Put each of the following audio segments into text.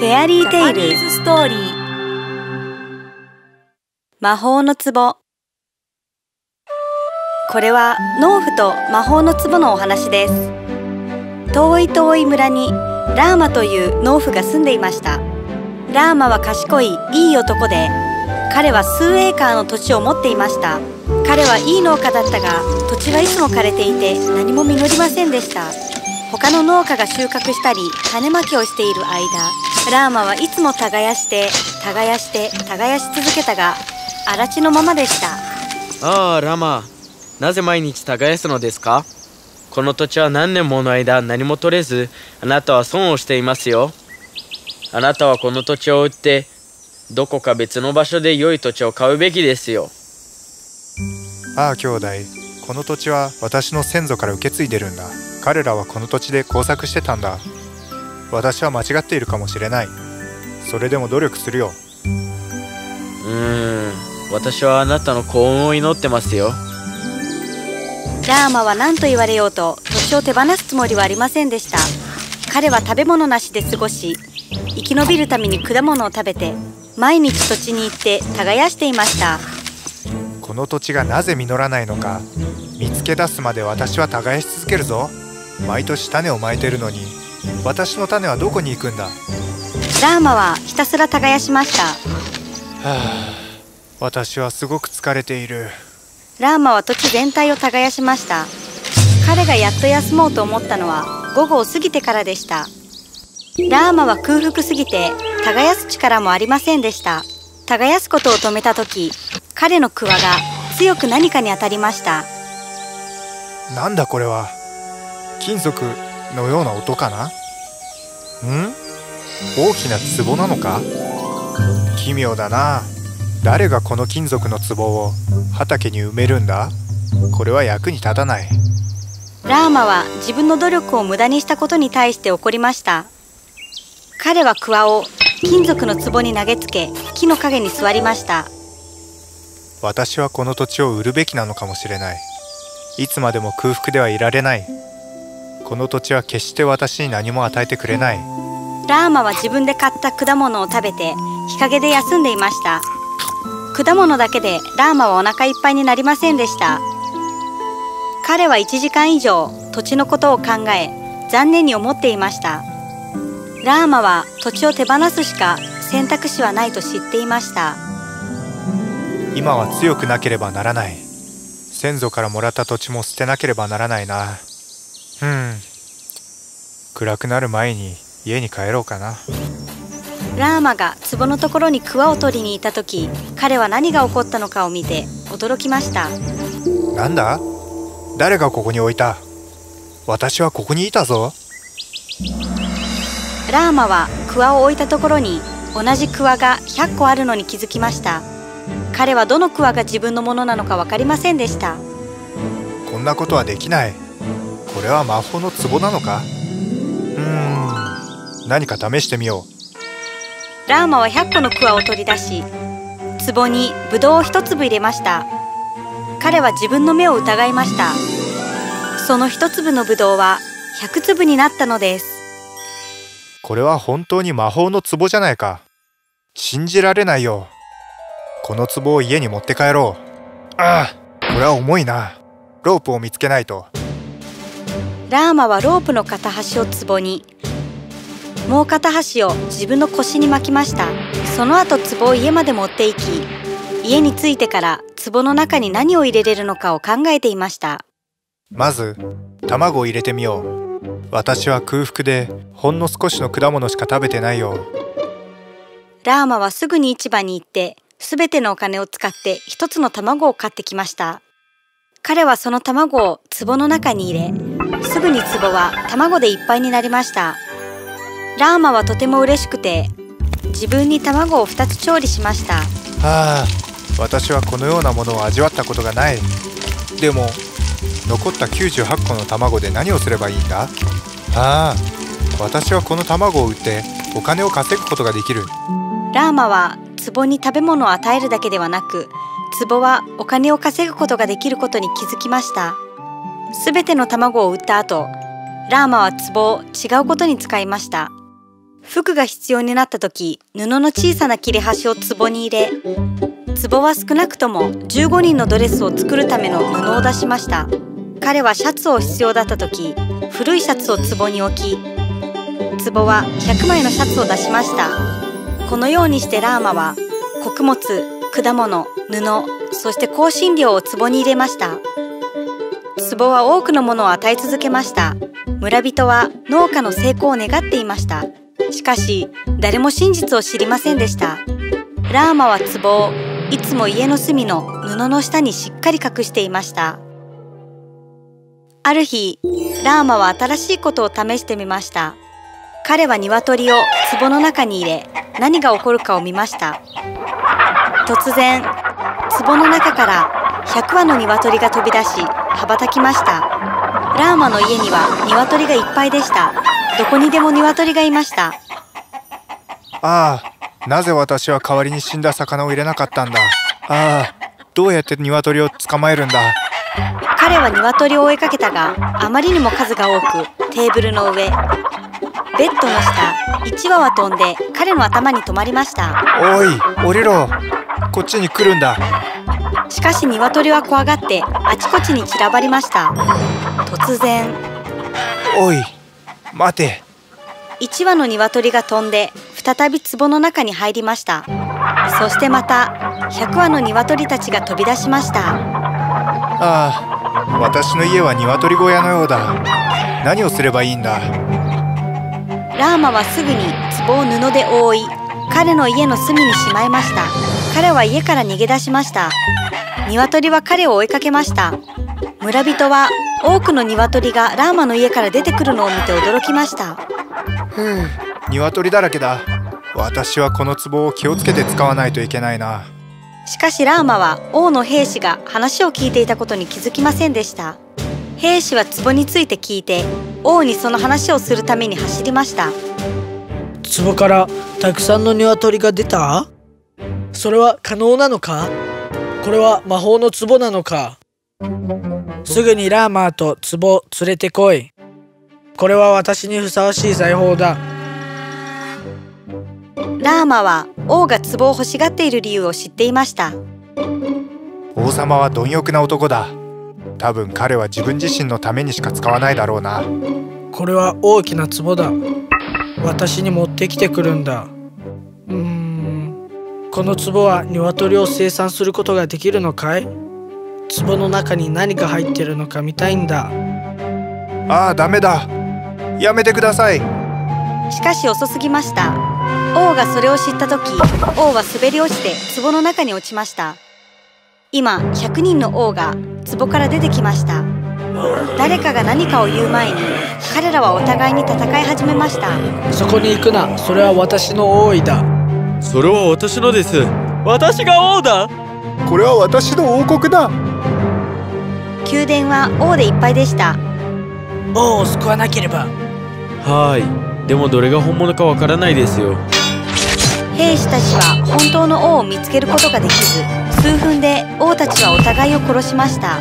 フェアリーテイルストーリー魔法の壺。これは農夫と魔法の壺のお話です。遠い遠い村にラーマという農夫が住んでいました。ラーマは賢いいい男で彼は数エーカーの土地を持っていました。彼はいい農家だったが土地はいつも枯れていて何も実りませんでした。他の農家が収穫したり種まきをしている間ラーマはいつも耕して耕して耕し続けたが荒地のままでした。ああラマなぜ毎日耕すのですか？この土地は何年もの間何も取れずあなたは損をしていますよ。あなたはこの土地を売ってどこか別の場所で良い土地を買うべきですよ。ああ兄弟この土地は私の先祖から受け継いでるんだ。彼らはこの土地で工作してたんだ私は間違っているかもしれない。それでも努力するよ。うーん。私はあなたの幸運を祈ってますよ。ラーマは何と言われようと土地を手放すつもりはありませんでした。彼は食べ物なしで過ごし生き延びるために果物を食べて毎日土地に行って耕していました。この土地がなぜ実らないのか見つけ出すまで私は耕し続けるぞ。毎年種をまいてるのに私の種はどこに行くんだ？はラーマはひたすら耕しました。あ私はすごく疲れている。ラーマは土地全体を耕しました。彼がやっと休もうと思ったのは午後を過ぎてからでした。ラーマは空腹すぎて耕す力もありませんでした。耕すことを止めた時彼のクワが強く何かに当たりました。なんだこれは？金属のような音かな？ん？大きな壺なのか？奇妙だな。誰がこの金属の壺を畑に埋めるんだ？これは役に立たない。ラーマは自分の努力を無駄にしたことに対して怒りました。彼はクワを金属の壺に投げつけ木の陰に座りました。私はこの土地を売るべきなのかもしれない。いつまでも空腹ではいられないこの土地は決して私に何も与えてくれない。ラーマは自分で買った果物を食べて日陰で休んでいました。果物だけでラーマはお腹いっぱいになりませんでした。彼は1時間以上土地のことを考え残念に思っていました。ラーマは土地を手放すしか選択肢はないと知っていました。今は強くなければならない。先祖からもらった土地も捨てなければならないなうん。暗くなる前に家に帰ろうかな。ラーマが壺のところにクワを取りに行った時彼は何が起こったのかを見て驚きました。なんだ？誰がここに置いた？私はここにいたぞ。ラーマはクワを置いたところに同じクワが100個あるのに気づきました。彼はどのクワが自分のものなのか分かりませんでした。こんなことはできないこれは魔法の壺なのか？うーん。何か試してみよう。ラーマは100個のクワを取り出し壺にブドウを一粒入れました。彼は自分の目を疑いました。その一粒のブドウは100粒になったのです。これは本当に魔法の壺じゃないか。信じられないよ。この壺を家に持って帰ろう。ああこれは重いな。ロープを見つけないとラーマはロープの片端を壺に。もう片端を自分の腰に巻きました。その後壺を家まで持って行き家に着いてから壺の中に何を入れれるのかを考えていました。まず卵を入れてみよう。私は空腹でほんの少しの果物しか食べてないよラーマはすぐに市場に行ってすべてのお金を使って一つの卵を買ってきました。彼はその卵を壺の中に入れすぐに壺は卵でいっぱいになりました。ラーマはとても嬉しくて自分に卵を2つ調理しました。はあ私はこのようなものを味わったことがない。でも残った98個の卵で何をすればいいんだ？ああ私はこの卵を売ってお金を稼ぐことができる。ラーマは壺に食べ物を与えるだけではなく壺はお金を稼ぐことができることに気づきましたすべての卵を売った後ラーマは壺を違うことに使いました。服が必要になった時布の小さな切れ端を壺に入れ壺は少なくとも15人のドレスを作るための布を出しました。彼はシャツを必要だった時古いシャツを壺に置き壺は100枚のシャツを出しました。このようにしてラーマは穀物果物布そして香辛料を壺に入れました。壺は多くのものを与え続けました。村人は農家の成功を願っていました。しかし誰も真実を知りませんでした。ラーマは壺をいつも家の隅の布の下にしっかり隠していました。ある日ラーマは新しいことを試してみました。彼は鶏を壺の中に入れ何が起こるかを見ました。突然壺の中から100羽の鶏が飛び出し羽ばたきました。ラーマの家には鶏がいっぱいでした。どこにでも鶏がいました。ああなぜ私は代わりに死んだ魚を入れなかったんだ。ああどうやって鶏を捕まえるんだ。彼は鶏を追いかけたがあまりにも数が多くテーブルの上ベッドの下1羽は飛んで彼の頭に止まりました。おい降りろ。こっちに来るんだしかし鶏は怖がってあちこちに散らばりました。突然。おい待て。1羽の鶏が飛んで再び壺の中に入りました。そしてまた100羽の鶏たちが飛び出しました。ああ私の家は鶏小屋のようだ。何をすればいいんだ？ラーマはすぐに壺を布で覆い彼の家の隅にしまいました。彼は家から逃げ出しました鶏は彼を追いかけました。村人は多くの鶏がラーマの家から出てくるのを見て驚きました。ふう鶏だらけだ。私はこの壺を気をつけて使わないといけないな。しかしラーマは王の兵士が話を聞いていたことに気づきませんでした。兵士は壺について聞いて王にその話をするために走りました。壺からたくさんの鶏が出た？それは可能なのか？これは魔法の壺なのか。すぐにラーマーと壺連れてこい。これは私にふさわしい裁縫だ。ラーマは王が壺を欲しがっている理由を知っていました。王様は貪欲な男だ。多分彼は自分自身のためにしか使わないだろうな。これは大きな壺だ。私に持ってきてくるんだ。うーんこの壺は鶏を生産することができるのかい？壺の中に何が入ってるのか見たいんだ。ああダメだ。やめてください。しかし遅すぎました。王がそれを知った時王は滑り落ちて壺の中に落ちました。今100人の王が壺から出てきました。誰かが何かを言う前に彼らはお互いに戦い始めました。そこに行くな。それは私の王位だそれは私のです。私が王だ。これは私の王国だ。宮殿は王でいっぱいでした。王を救わなければ。はい。でもどれが本物かわからないですよ。兵士たちは本当の王を見つけることができず数分で王たちはお互いを殺しました。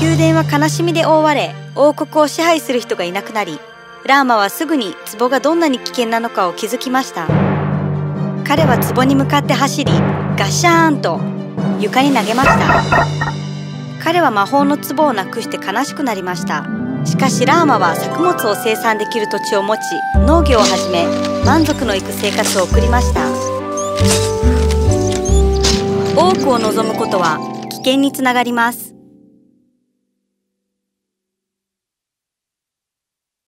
宮殿は悲しみで覆われ王国を支配する人がいなくなりラーマはすぐに壺がどんなに危険なのかを気づきました彼は壺に向かって走りガシャーンと床に投げました。彼は魔法の壺をなくして悲しくなりました。しかしラーマは作物を生産できる土地を持ち農業を始め満足のいく生活を送りました。多くを望むことは危険につながります。